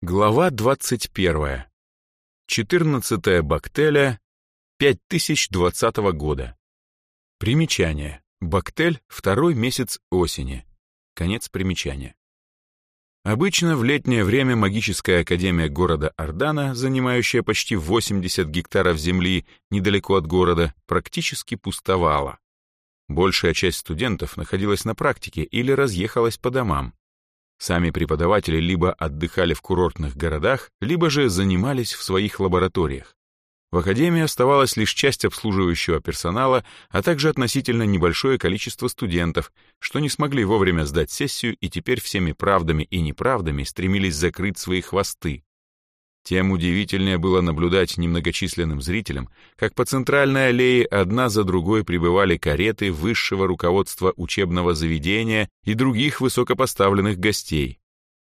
Глава 21. 14 Бактеля 5020 года. Примечание. Бактель — второй месяц осени. Конец примечания. Обычно в летнее время магическая академия города Ордана, занимающая почти 80 гектаров земли недалеко от города, практически пустовала. Большая часть студентов находилась на практике или разъехалась по домам. Сами преподаватели либо отдыхали в курортных городах, либо же занимались в своих лабораториях. В академии оставалась лишь часть обслуживающего персонала, а также относительно небольшое количество студентов, что не смогли вовремя сдать сессию и теперь всеми правдами и неправдами стремились закрыть свои хвосты. Тем удивительнее было наблюдать немногочисленным зрителям, как по центральной аллее одна за другой прибывали кареты высшего руководства учебного заведения и других высокопоставленных гостей.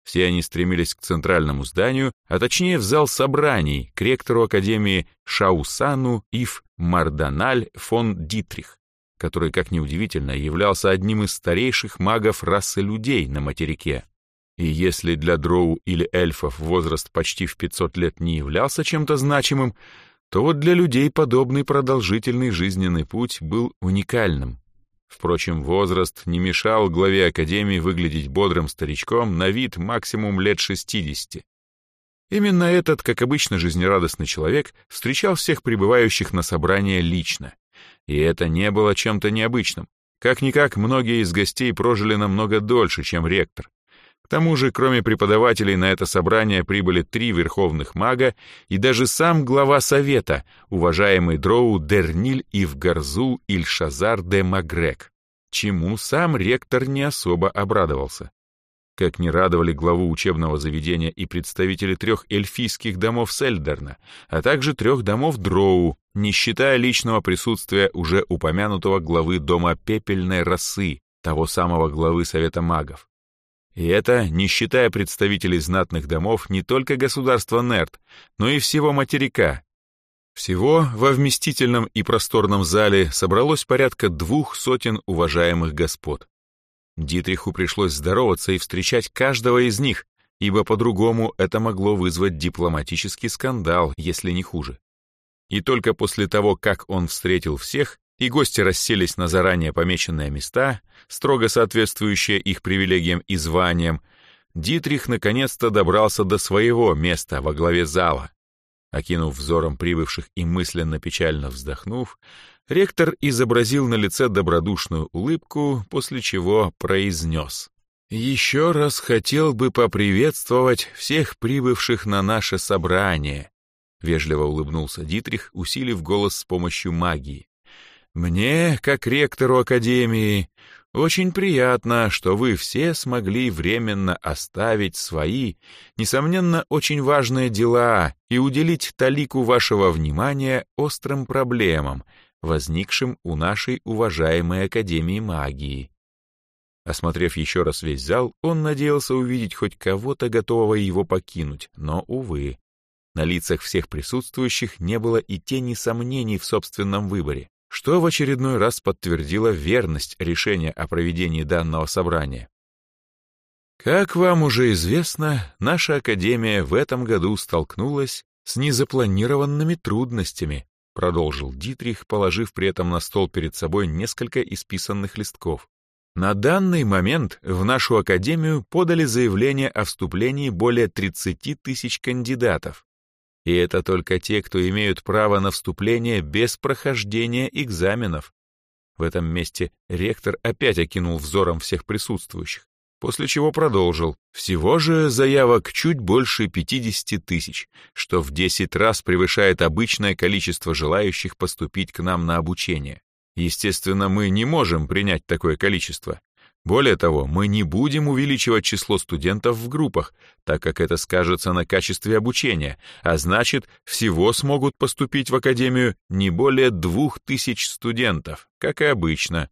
Все они стремились к центральному зданию, а точнее в зал собраний, к ректору Академии Шаусану Ив Марданаль фон Дитрих, который, как неудивительно, являлся одним из старейших магов расы людей на материке. И если для дроу или эльфов возраст почти в 500 лет не являлся чем-то значимым, то вот для людей подобный продолжительный жизненный путь был уникальным. Впрочем, возраст не мешал главе Академии выглядеть бодрым старичком на вид максимум лет 60. Именно этот, как обычно, жизнерадостный человек встречал всех прибывающих на собрание лично. И это не было чем-то необычным. Как-никак, многие из гостей прожили намного дольше, чем ректор. К тому же, кроме преподавателей, на это собрание прибыли три верховных мага и даже сам глава совета, уважаемый дроу Дерниль Ивгарзул Ильшазар де Магрек, чему сам ректор не особо обрадовался. Как не радовали главу учебного заведения и представители трех эльфийских домов Сельдерна, а также трех домов Дроу, не считая личного присутствия уже упомянутого главы дома Пепельной Росы, того самого главы Совета магов. И это не считая представителей знатных домов не только государства Нерт, но и всего материка. Всего во вместительном и просторном зале собралось порядка двух сотен уважаемых господ. Дитриху пришлось здороваться и встречать каждого из них, ибо по-другому это могло вызвать дипломатический скандал, если не хуже. И только после того, как он встретил всех, и гости расселись на заранее помеченные места, строго соответствующие их привилегиям и званиям, Дитрих наконец-то добрался до своего места во главе зала. Окинув взором прибывших и мысленно печально вздохнув, ректор изобразил на лице добродушную улыбку, после чего произнес. «Еще раз хотел бы поприветствовать всех прибывших на наше собрание», — вежливо улыбнулся Дитрих, усилив голос с помощью магии. Мне, как ректору Академии, очень приятно, что вы все смогли временно оставить свои, несомненно, очень важные дела и уделить талику вашего внимания острым проблемам, возникшим у нашей уважаемой Академии магии. Осмотрев еще раз весь зал, он надеялся увидеть хоть кого-то, готового его покинуть, но, увы. На лицах всех присутствующих не было и тени сомнений в собственном выборе что в очередной раз подтвердило верность решения о проведении данного собрания. Как вам уже известно, наша Академия в этом году столкнулась с незапланированными трудностями, продолжил Дитрих, положив при этом на стол перед собой несколько исписанных листков. На данный момент в нашу Академию подали заявление о вступлении более 30 тысяч кандидатов. И это только те, кто имеют право на вступление без прохождения экзаменов. В этом месте ректор опять окинул взором всех присутствующих, после чего продолжил. Всего же заявок чуть больше 50 тысяч, что в 10 раз превышает обычное количество желающих поступить к нам на обучение. Естественно, мы не можем принять такое количество, более того, мы не будем увеличивать число студентов в группах, так как это скажется на качестве обучения, а значит, всего смогут поступить в академию не более двух тысяч студентов, как и обычно.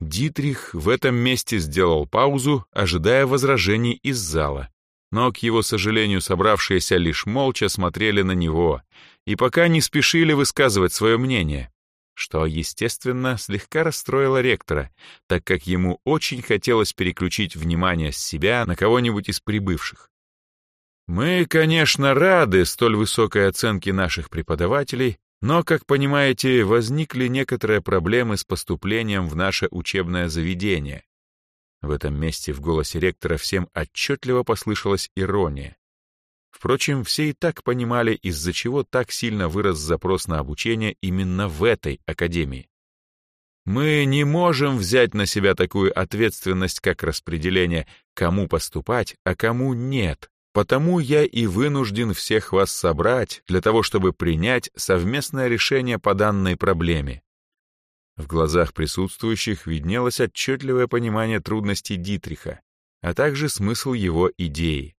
Дитрих в этом месте сделал паузу, ожидая возражений из зала. Но, к его сожалению, собравшиеся лишь молча смотрели на него и пока не спешили высказывать свое мнение что, естественно, слегка расстроило ректора, так как ему очень хотелось переключить внимание с себя на кого-нибудь из прибывших. Мы, конечно, рады столь высокой оценке наших преподавателей, но, как понимаете, возникли некоторые проблемы с поступлением в наше учебное заведение. В этом месте в голосе ректора всем отчетливо послышалась ирония. Впрочем, все и так понимали, из-за чего так сильно вырос запрос на обучение именно в этой академии. Мы не можем взять на себя такую ответственность, как распределение, кому поступать, а кому нет. Потому я и вынужден всех вас собрать для того, чтобы принять совместное решение по данной проблеме. В глазах присутствующих виднелось отчетливое понимание трудностей Дитриха, а также смысл его идеи.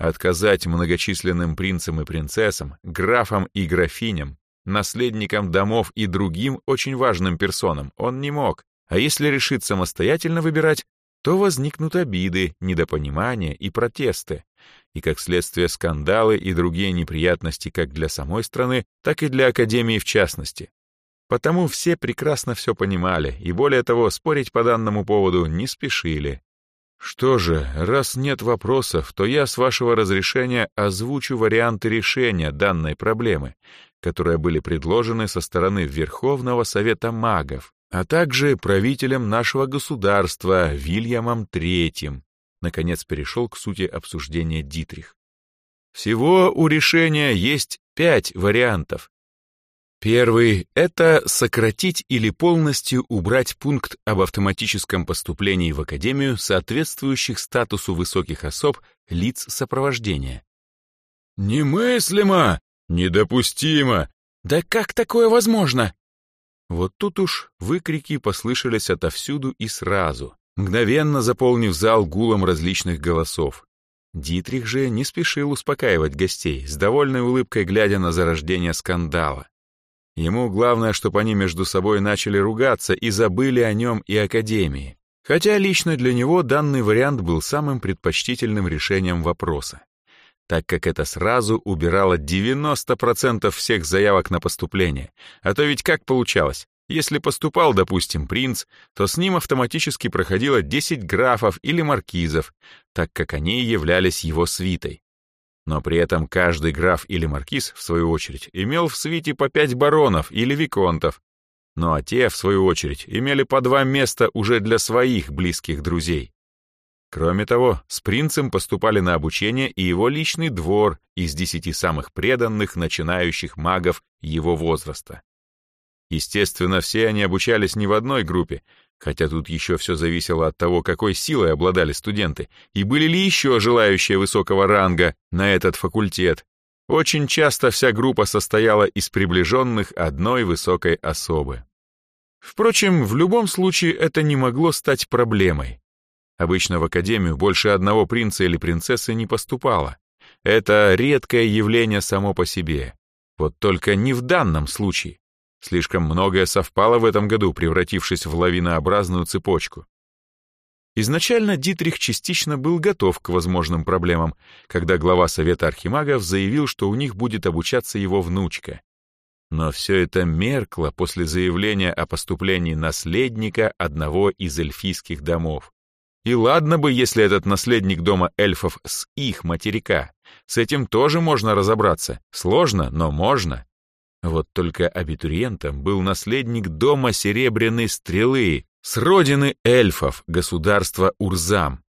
Отказать многочисленным принцам и принцессам, графам и графиням, наследникам домов и другим очень важным персонам он не мог, а если решит самостоятельно выбирать, то возникнут обиды, недопонимания и протесты, и как следствие скандалы и другие неприятности как для самой страны, так и для Академии в частности. Потому все прекрасно все понимали, и более того, спорить по данному поводу не спешили. Что же, раз нет вопросов, то я, с вашего разрешения, озвучу варианты решения данной проблемы, которые были предложены со стороны Верховного Совета Магов, а также правителем нашего государства Вильямом III. Наконец перешел к сути обсуждения Дитрих. Всего у решения есть пять вариантов, Первый — это сократить или полностью убрать пункт об автоматическом поступлении в Академию соответствующих статусу высоких особ лиц сопровождения. «Немыслимо! Недопустимо! Да как такое возможно?» Вот тут уж выкрики послышались отовсюду и сразу, мгновенно заполнив зал гулом различных голосов. Дитрих же не спешил успокаивать гостей, с довольной улыбкой глядя на зарождение скандала. Ему главное, чтобы они между собой начали ругаться и забыли о нем и Академии. Хотя лично для него данный вариант был самым предпочтительным решением вопроса, так как это сразу убирало 90% всех заявок на поступление. А то ведь как получалось? Если поступал, допустим, принц, то с ним автоматически проходило 10 графов или маркизов, так как они являлись его свитой. Но при этом каждый граф или маркиз, в свою очередь, имел в свите по пять баронов или виконтов. Ну а те, в свою очередь, имели по два места уже для своих близких друзей. Кроме того, с принцем поступали на обучение и его личный двор из десяти самых преданных начинающих магов его возраста. Естественно, все они обучались не в одной группе, Хотя тут еще все зависело от того, какой силой обладали студенты, и были ли еще желающие высокого ранга на этот факультет. Очень часто вся группа состояла из приближенных одной высокой особы. Впрочем, в любом случае это не могло стать проблемой. Обычно в академию больше одного принца или принцессы не поступало. Это редкое явление само по себе. Вот только не в данном случае. Слишком многое совпало в этом году, превратившись в лавинообразную цепочку. Изначально Дитрих частично был готов к возможным проблемам, когда глава Совета Архимагов заявил, что у них будет обучаться его внучка. Но все это меркло после заявления о поступлении наследника одного из эльфийских домов. И ладно бы, если этот наследник дома эльфов с их материка. С этим тоже можно разобраться. Сложно, но можно. Вот только абитуриентом был наследник дома Серебряной Стрелы, с родины эльфов, государства Урзам.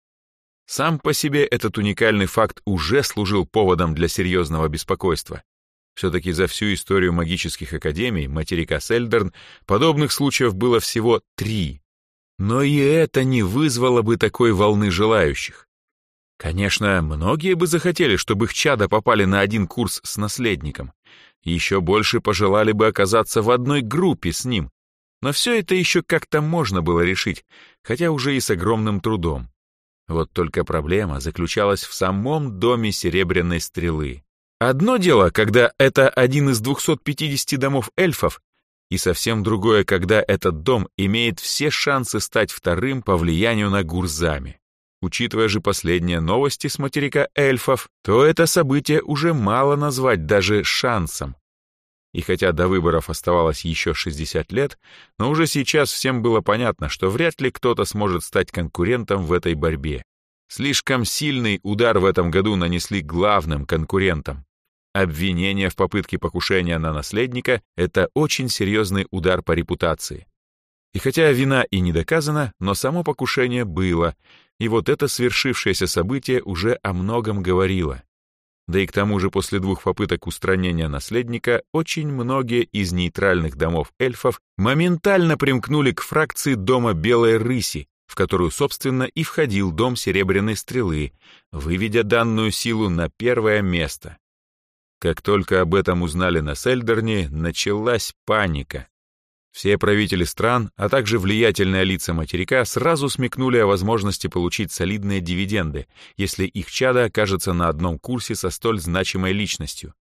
Сам по себе этот уникальный факт уже служил поводом для серьезного беспокойства. Все-таки за всю историю магических академий материка Сельдерн подобных случаев было всего три. Но и это не вызвало бы такой волны желающих. Конечно, многие бы захотели, чтобы их чада попали на один курс с наследником еще больше пожелали бы оказаться в одной группе с ним. Но все это еще как-то можно было решить, хотя уже и с огромным трудом. Вот только проблема заключалась в самом доме Серебряной Стрелы. Одно дело, когда это один из 250 домов эльфов, и совсем другое, когда этот дом имеет все шансы стать вторым по влиянию на Гурзами. Учитывая же последние новости с материка эльфов, то это событие уже мало назвать даже шансом. И хотя до выборов оставалось еще 60 лет, но уже сейчас всем было понятно, что вряд ли кто-то сможет стать конкурентом в этой борьбе. Слишком сильный удар в этом году нанесли главным конкурентам. Обвинение в попытке покушения на наследника — это очень серьезный удар по репутации. И хотя вина и не доказана, но само покушение было, и вот это свершившееся событие уже о многом говорило. Да и к тому же после двух попыток устранения наследника очень многие из нейтральных домов эльфов моментально примкнули к фракции дома Белой Рыси, в которую, собственно, и входил дом Серебряной Стрелы, выведя данную силу на первое место. Как только об этом узнали на Сельдерне, началась паника. Все правители стран, а также влиятельные лица материка сразу смекнули о возможности получить солидные дивиденды, если их чадо окажется на одном курсе со столь значимой личностью.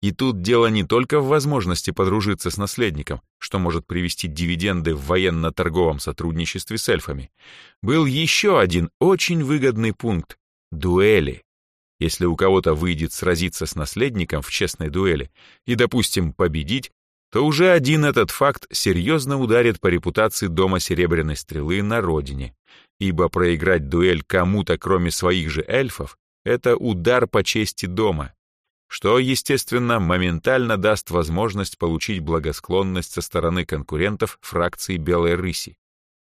И тут дело не только в возможности подружиться с наследником, что может привести дивиденды в военно-торговом сотрудничестве с эльфами. Был еще один очень выгодный пункт — дуэли. Если у кого-то выйдет сразиться с наследником в честной дуэли и, допустим, победить, то уже один этот факт серьезно ударит по репутации Дома Серебряной Стрелы на родине, ибо проиграть дуэль кому-то, кроме своих же эльфов, это удар по чести Дома, что, естественно, моментально даст возможность получить благосклонность со стороны конкурентов фракции Белой Рыси.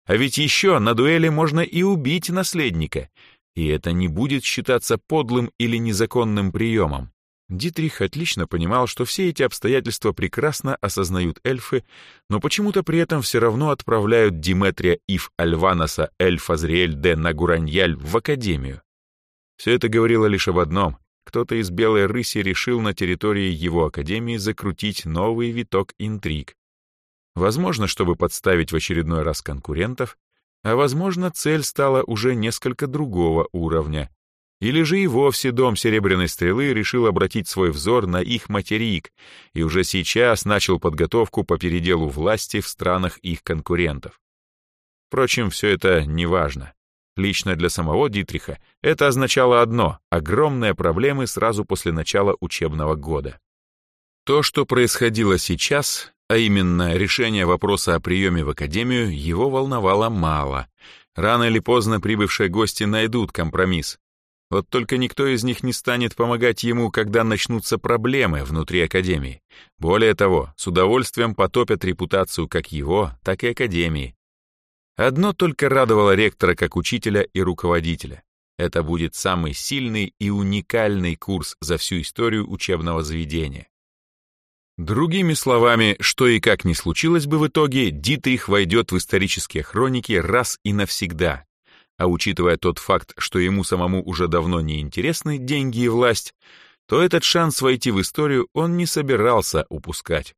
А ведь еще на дуэли можно и убить наследника, и это не будет считаться подлым или незаконным приемом. Дитрих отлично понимал, что все эти обстоятельства прекрасно осознают эльфы, но почему-то при этом все равно отправляют Диметрия Ив Альванаса Эльфазриэль де Нагураньяль в академию. Все это говорило лишь об одном. Кто-то из Белой Рыси решил на территории его академии закрутить новый виток интриг. Возможно, чтобы подставить в очередной раз конкурентов, а возможно, цель стала уже несколько другого уровня. Или же и вовсе дом Серебряной Стрелы решил обратить свой взор на их материк и уже сейчас начал подготовку по переделу власти в странах их конкурентов. Впрочем, все это не важно. Лично для самого Дитриха это означало одно — огромные проблемы сразу после начала учебного года. То, что происходило сейчас, а именно решение вопроса о приеме в академию, его волновало мало. Рано или поздно прибывшие гости найдут компромисс. Вот только никто из них не станет помогать ему, когда начнутся проблемы внутри академии. Более того, с удовольствием потопят репутацию как его, так и академии. Одно только радовало ректора как учителя и руководителя. Это будет самый сильный и уникальный курс за всю историю учебного заведения. Другими словами, что и как ни случилось бы в итоге, Дитрих войдет в исторические хроники раз и навсегда. А учитывая тот факт, что ему самому уже давно не интересны деньги и власть, то этот шанс войти в историю он не собирался упускать.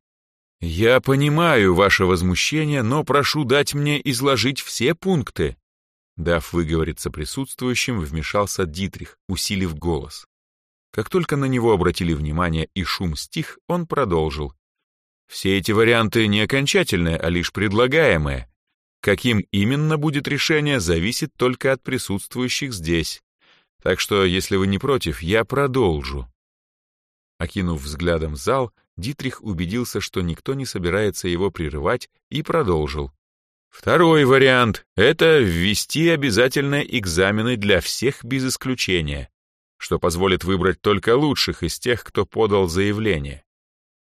«Я понимаю ваше возмущение, но прошу дать мне изложить все пункты». Дав выговориться присутствующим, вмешался Дитрих, усилив голос. Как только на него обратили внимание и шум стих, он продолжил. Все эти варианты не окончательные, а лишь предлагаемые. Каким именно будет решение, зависит только от присутствующих здесь. Так что, если вы не против, я продолжу. Окинув взглядом зал, Дитрих убедился, что никто не собирается его прерывать, и продолжил. Второй вариант — это ввести обязательные экзамены для всех без исключения что позволит выбрать только лучших из тех, кто подал заявление.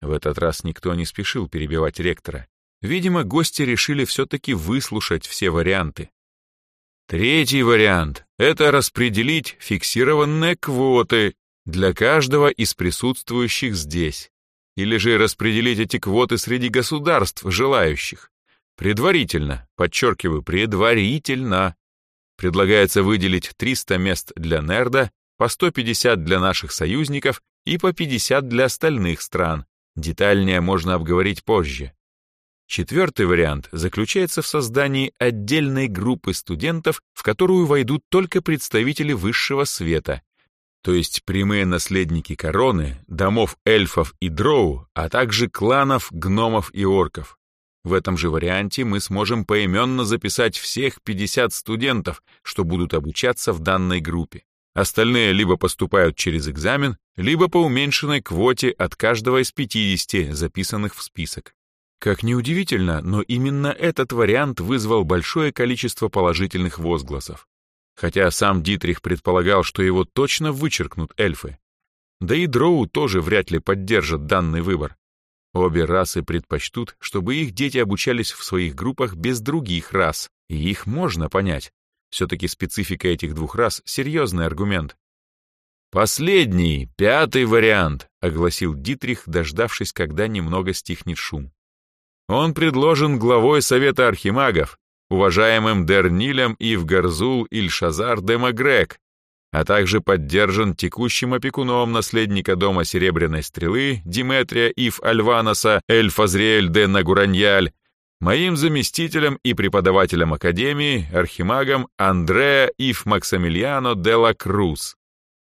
В этот раз никто не спешил перебивать ректора. Видимо, гости решили все-таки выслушать все варианты. Третий вариант — это распределить фиксированные квоты для каждого из присутствующих здесь. Или же распределить эти квоты среди государств, желающих. Предварительно, подчеркиваю, предварительно. Предлагается выделить 300 мест для Нерда по 150 для наших союзников и по 50 для остальных стран. Детальнее можно обговорить позже. Четвертый вариант заключается в создании отдельной группы студентов, в которую войдут только представители высшего света, то есть прямые наследники короны, домов эльфов и дроу, а также кланов, гномов и орков. В этом же варианте мы сможем поименно записать всех 50 студентов, что будут обучаться в данной группе. Остальные либо поступают через экзамен, либо по уменьшенной квоте от каждого из 50 записанных в список. Как ни удивительно, но именно этот вариант вызвал большое количество положительных возгласов. хотя сам Дитрих предполагал, что его точно вычеркнут эльфы. Да и дроу тоже вряд ли поддержат данный выбор. Обе расы предпочтут, чтобы их дети обучались в своих группах без других рас, и их можно понять. Все-таки специфика этих двух рас — серьезный аргумент. «Последний, пятый вариант», — огласил Дитрих, дождавшись, когда немного стихнет шум. Он предложен главой Совета Архимагов, уважаемым Дернилем Ивгарзул Ильшазар де Магрек, а также поддержан текущим опекуном наследника Дома Серебряной Стрелы Диметрия Ив Альваноса Эль Фазриэль де Нагураньяль, моим заместителем и преподавателем Академии, архимагом Андреа Ив Максимилиано де ла Круз.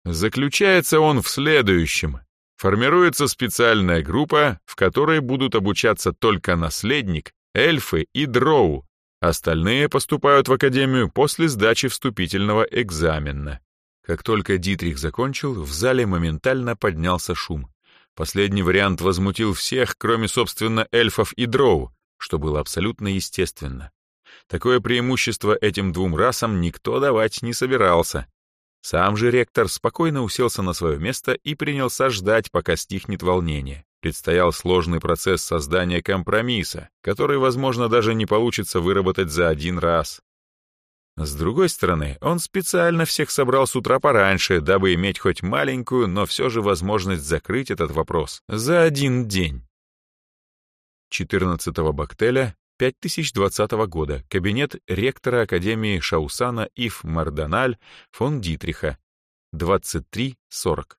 Заключается он в следующем. Формируется специальная группа, в которой будут обучаться только наследник, эльфы и дроу. Остальные поступают в Академию после сдачи вступительного экзамена. Как только Дитрих закончил, в зале моментально поднялся шум. Последний вариант возмутил всех, кроме, собственно, эльфов и дроу, что было абсолютно естественно. Такое преимущество этим двум расам никто давать не собирался. Сам же ректор спокойно уселся на свое место и принялся ждать, пока стихнет волнение. Предстоял сложный процесс создания компромисса, который, возможно, даже не получится выработать за один раз. С другой стороны, он специально всех собрал с утра пораньше, дабы иметь хоть маленькую, но все же возможность закрыть этот вопрос за один день. 14-го Бактеля 5020 года. Кабинет ректора Академии Шаусана Ив Марданаль фон Дитриха. 23.40.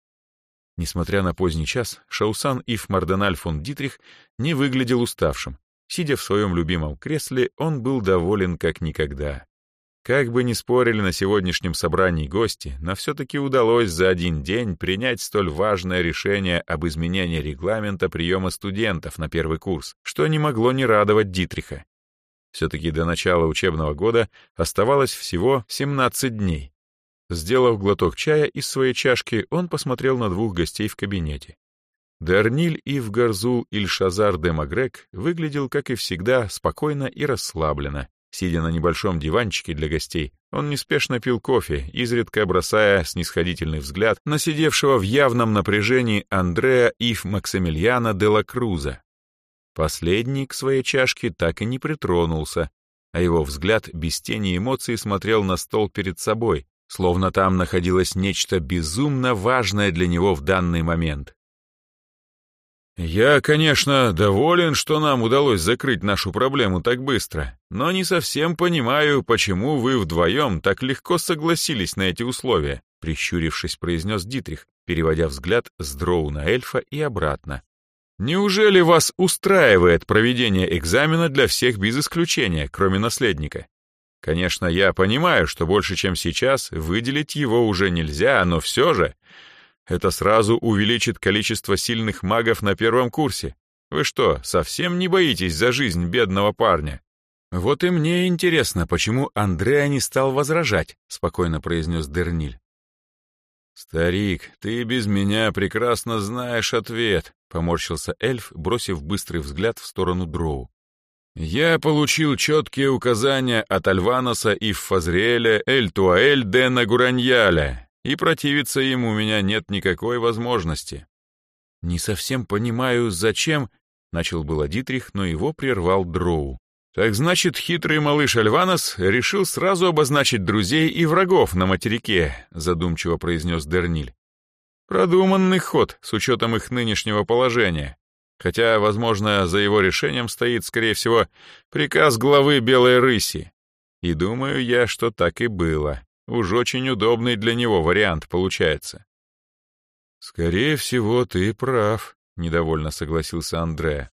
Несмотря на поздний час, Шаусан Ив Марданаль фон Дитрих не выглядел уставшим. Сидя в своем любимом кресле, он был доволен как никогда. Как бы ни спорили на сегодняшнем собрании гости, но все-таки удалось за один день принять столь важное решение об изменении регламента приема студентов на первый курс, что не могло не радовать Дитриха. Все-таки до начала учебного года оставалось всего 17 дней. Сделав глоток чая из своей чашки, он посмотрел на двух гостей в кабинете. Дарниль Ивгарзул Ильшазар де Магрек выглядел, как и всегда, спокойно и расслабленно, Сидя на небольшом диванчике для гостей, он неспешно пил кофе, изредка бросая снисходительный взгляд на сидевшего в явном напряжении Андреа Ив Максимилиана де ла Круза. Последний к своей чашке так и не притронулся, а его взгляд без тени эмоций смотрел на стол перед собой, словно там находилось нечто безумно важное для него в данный момент. «Я, конечно, доволен, что нам удалось закрыть нашу проблему так быстро, но не совсем понимаю, почему вы вдвоем так легко согласились на эти условия», прищурившись, произнес Дитрих, переводя взгляд с дроу на эльфа и обратно. «Неужели вас устраивает проведение экзамена для всех без исключения, кроме наследника? Конечно, я понимаю, что больше, чем сейчас, выделить его уже нельзя, но все же это сразу увеличит количество сильных магов на первом курсе. Вы что, совсем не боитесь за жизнь бедного парня? Вот и мне интересно, почему Андреа не стал возражать, спокойно произнес Дерниль. «Старик, ты без меня прекрасно знаешь ответ», — поморщился эльф, бросив быстрый взгляд в сторону Дроу. «Я получил четкие указания от Альваноса и Фазриэля Эль-Туаэль де Нагураньяля, и противиться ему у меня нет никакой возможности. «Не совсем понимаю, зачем...» — начал было Дитрих, но его прервал Дроу. «Так значит, хитрый малыш Альванос решил сразу обозначить друзей и врагов на материке», — задумчиво произнес Дерниль. «Продуманный ход с учетом их нынешнего положения. Хотя, возможно, за его решением стоит, скорее всего, приказ главы Белой Рыси. И думаю я, что так и было. Уж очень удобный для него вариант получается. «Скорее всего, ты прав», — недовольно согласился Андре.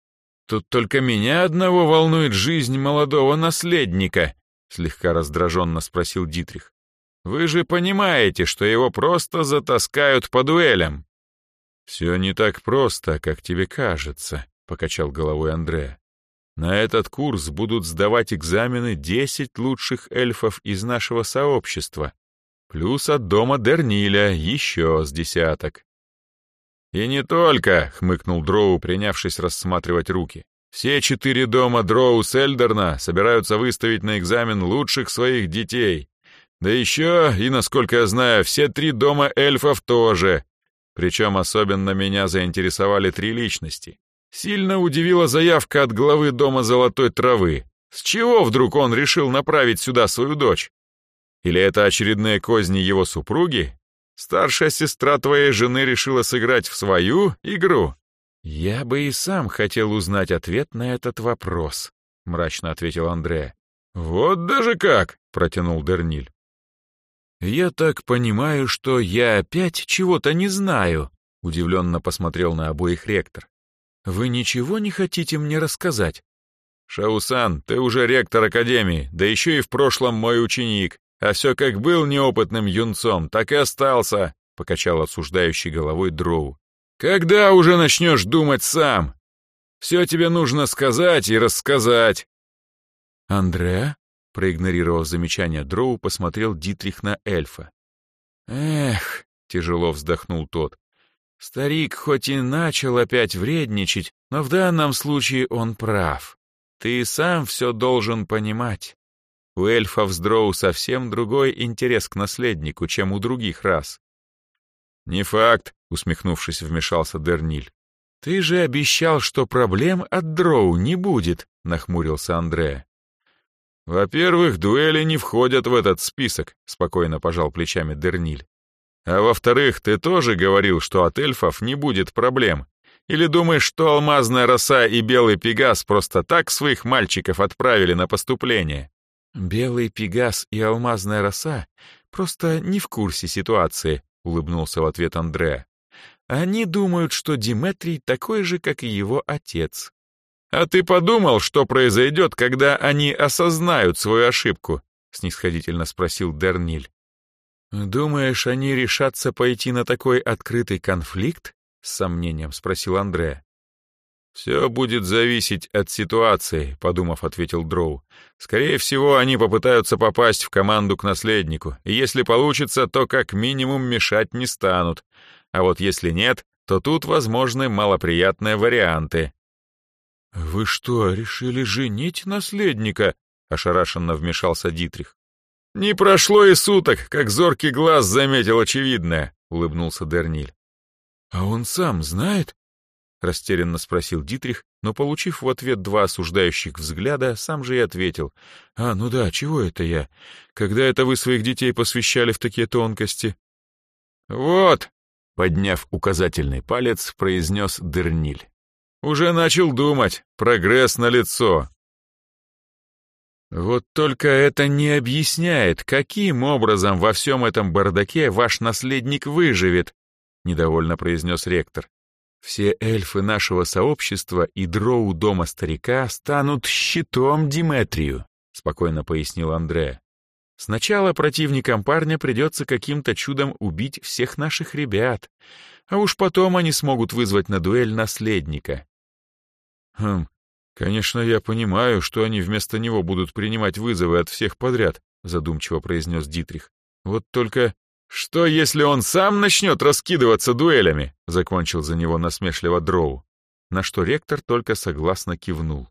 «Тут только меня одного волнует жизнь молодого наследника», — слегка раздраженно спросил Дитрих. «Вы же понимаете, что его просто затаскают по дуэлям». «Все не так просто, как тебе кажется», — покачал головой Андре. На этот курс будут сдавать экзамены 10 лучших эльфов из нашего сообщества, плюс от дома Дерниля еще с десяток. «И не только», — хмыкнул Дроу, принявшись рассматривать руки. «Все четыре дома Дроу Сельдерна собираются выставить на экзамен лучших своих детей. Да еще, и, насколько я знаю, все три дома эльфов тоже. Причем особенно меня заинтересовали три личности. Сильно удивила заявка от главы дома золотой травы. С чего вдруг он решил направить сюда свою дочь? Или это очередные козни его супруги? Старшая сестра твоей жены решила сыграть в свою игру? Я бы и сам хотел узнать ответ на этот вопрос, мрачно ответил Андре. Вот даже как, протянул Дерниль. Я так понимаю, что я опять чего-то не знаю, удивленно посмотрел на обоих ректор. Вы ничего не хотите мне рассказать? «Шаусан, ты уже ректор Академии, да еще и в прошлом мой ученик, а все как был неопытным юнцом, так и остался», — покачал осуждающий головой Дроу. «Когда уже начнешь думать сам? Все тебе нужно сказать и рассказать». «Андреа?» — проигнорировав замечание Дроу, посмотрел Дитрих на эльфа. «Эх», — тяжело вздохнул тот, — «старик хоть и начал опять вредничать, но в данном случае он прав». Ты сам все должен понимать. У эльфов с дроу совсем другой интерес к наследнику, чем у других рас. «Не факт», — усмехнувшись, вмешался Дерниль. «Ты же обещал, что проблем от дроу не будет», — нахмурился Андре. «Во-первых, дуэли не входят в этот список», — спокойно пожал плечами Дерниль. «А во-вторых, ты тоже говорил, что от эльфов не будет проблем, или думаешь, что алмазная роса и белый пегас просто так своих мальчиков отправили на поступление? Белый пегас и алмазная роса просто не в курсе ситуации, улыбнулся в ответ Андре. Они думают, что Диметрий такой же, как и его отец. А ты подумал, что произойдет, когда они осознают свою ошибку? снисходительно спросил Дерниль. Думаешь, они решатся пойти на такой открытый конфликт? — с сомнением спросил Андре. «Все будет зависеть от ситуации», — подумав, ответил Дроу. «Скорее всего, они попытаются попасть в команду к наследнику, и если получится, то как минимум мешать не станут. А вот если нет, то тут возможны малоприятные варианты». «Вы что, решили женить наследника?» — ошарашенно вмешался Дитрих. «Не прошло и суток, как зоркий глаз заметил очевидное», — улыбнулся Дерниль. «А он сам знает?» — растерянно спросил Дитрих, но, получив в ответ два осуждающих взгляда, сам же и ответил. «А, ну да, чего это я? Когда это вы своих детей посвящали в такие тонкости?» «Вот!» — подняв указательный палец, произнес Дерниль. «Уже начал думать. Прогресс на лицо. Вот только это не объясняет, каким образом во всем этом бардаке ваш наследник выживет, — недовольно произнес ректор. «Все эльфы нашего сообщества и дроу дома старика станут щитом Диметрию», — спокойно пояснил Андре. «Сначала противникам парня придется каким-то чудом убить всех наших ребят, а уж потом они смогут вызвать на дуэль наследника». «Хм, конечно, я понимаю, что они вместо него будут принимать вызовы от всех подряд», — задумчиво произнес Дитрих. «Вот только «Что, если он сам начнет раскидываться дуэлями?» — закончил за него насмешливо Дроу, на что ректор только согласно кивнул.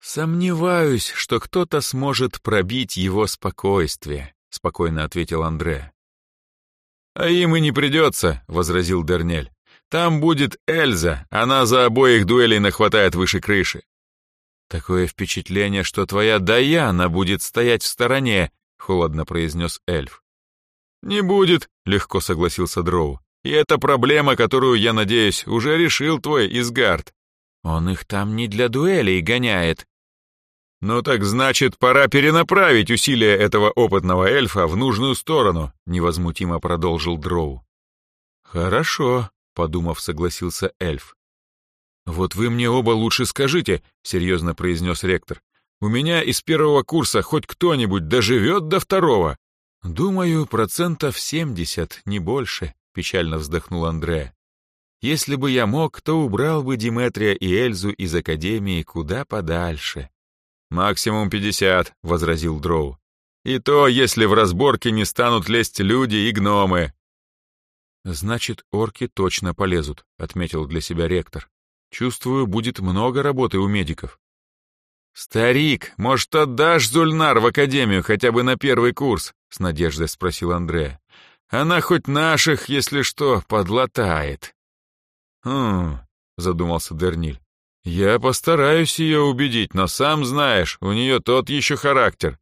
«Сомневаюсь, что кто-то сможет пробить его спокойствие», — спокойно ответил Андре. «А им и не придется», — возразил Дернель. «Там будет Эльза, она за обоих дуэлей нахватает выше крыши». «Такое впечатление, что твоя Даяна будет стоять в стороне», — холодно произнес эльф. «Не будет», — легко согласился Дроу. «И это проблема, которую, я надеюсь, уже решил твой Изгард». «Он их там не для дуэлей гоняет». «Ну так значит, пора перенаправить усилия этого опытного эльфа в нужную сторону», — невозмутимо продолжил Дроу. «Хорошо», — подумав, согласился эльф. «Вот вы мне оба лучше скажите», — серьезно произнес ректор. «У меня из первого курса хоть кто-нибудь доживет до второго?» «Думаю, процентов семьдесят, не больше», — печально вздохнул Андре. «Если бы я мог, то убрал бы Диметрия и Эльзу из Академии куда подальше». «Максимум пятьдесят», — возразил Дроу. «И то, если в разборке не станут лезть люди и гномы». «Значит, орки точно полезут», — отметил для себя ректор. «Чувствую, будет много работы у медиков». «Старик, может, отдашь Зульнар в академию хотя бы на первый курс?» с надеждой спросил Андре. Она хоть наших, если что, подлатает. Хм, задумался Дерниль. Я постараюсь ее убедить, но сам знаешь, у нее тот еще характер.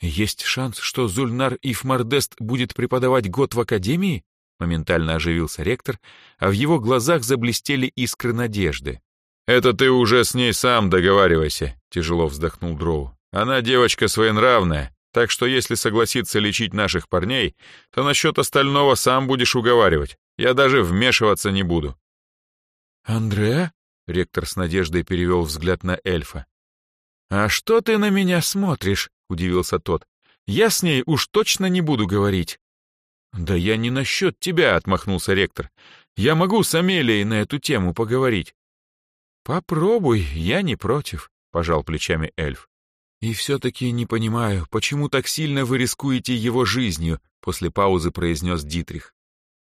Есть шанс, что Зульнар Ифмардест будет преподавать год в академии? Моментально оживился ректор, а в его глазах заблестели искры надежды. «Это ты уже с ней сам договаривайся», — тяжело вздохнул Дроу. «Она девочка своенравная, так что если согласится лечить наших парней, то насчет остального сам будешь уговаривать. Я даже вмешиваться не буду». «Андре?» — ректор с надеждой перевел взгляд на эльфа. «А что ты на меня смотришь?» — удивился тот. «Я с ней уж точно не буду говорить». «Да я не насчет тебя», — отмахнулся ректор. «Я могу с Амелией на эту тему поговорить». «Попробуй, я не против», — пожал плечами эльф. «И все-таки не понимаю, почему так сильно вы рискуете его жизнью», — после паузы произнес Дитрих.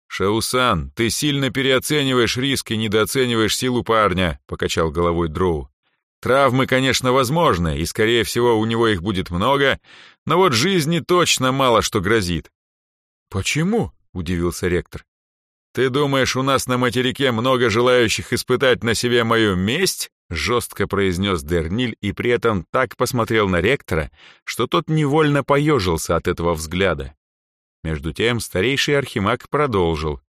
«Шаусан, ты сильно переоцениваешь риск и недооцениваешь силу парня», — покачал головой Дроу. «Травмы, конечно, возможны, и, скорее всего, у него их будет много, но вот жизни точно мало что грозит. «Почему?» — удивился ректор. «Ты думаешь, у нас на материке много желающих испытать на себе мою месть?» — жестко произнес Дерниль и при этом так посмотрел на ректора, что тот невольно поежился от этого взгляда. Между тем старейший архимаг продолжил.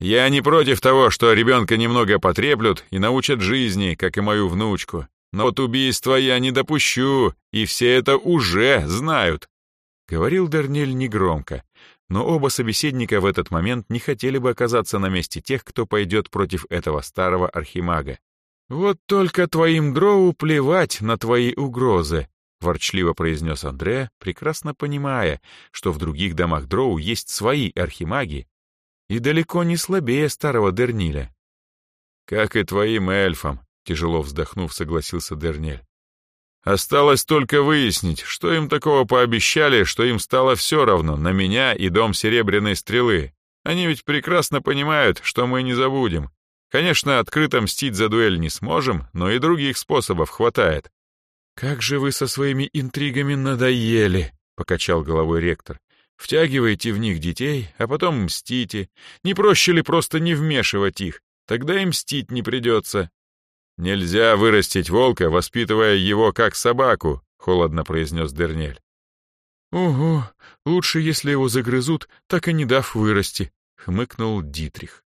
«Я не против того, что ребенка немного потреплют и научат жизни, как и мою внучку. Но вот убийства я не допущу, и все это уже знают», — говорил Дерниль негромко, но оба собеседника в этот момент не хотели бы оказаться на месте тех, кто пойдет против этого старого архимага. «Вот только твоим дроу плевать на твои угрозы», — ворчливо произнес Андре, прекрасно понимая, что в других домах дроу есть свои архимаги и далеко не слабее старого Дерниля. «Как и твоим эльфам», — тяжело вздохнув, согласился Дернель. Осталось только выяснить, что им такого пообещали, что им стало все равно на меня и дом Серебряной Стрелы. Они ведь прекрасно понимают, что мы не забудем. Конечно, открыто мстить за дуэль не сможем, но и других способов хватает. «Как же вы со своими интригами надоели!» — покачал головой ректор. «Втягиваете в них детей, а потом мстите. Не проще ли просто не вмешивать их? Тогда и мстить не придется. «Нельзя вырастить волка, воспитывая его как собаку», — холодно произнес Дернель. «Ого, лучше, если его загрызут, так и не дав вырасти», — хмыкнул Дитрих.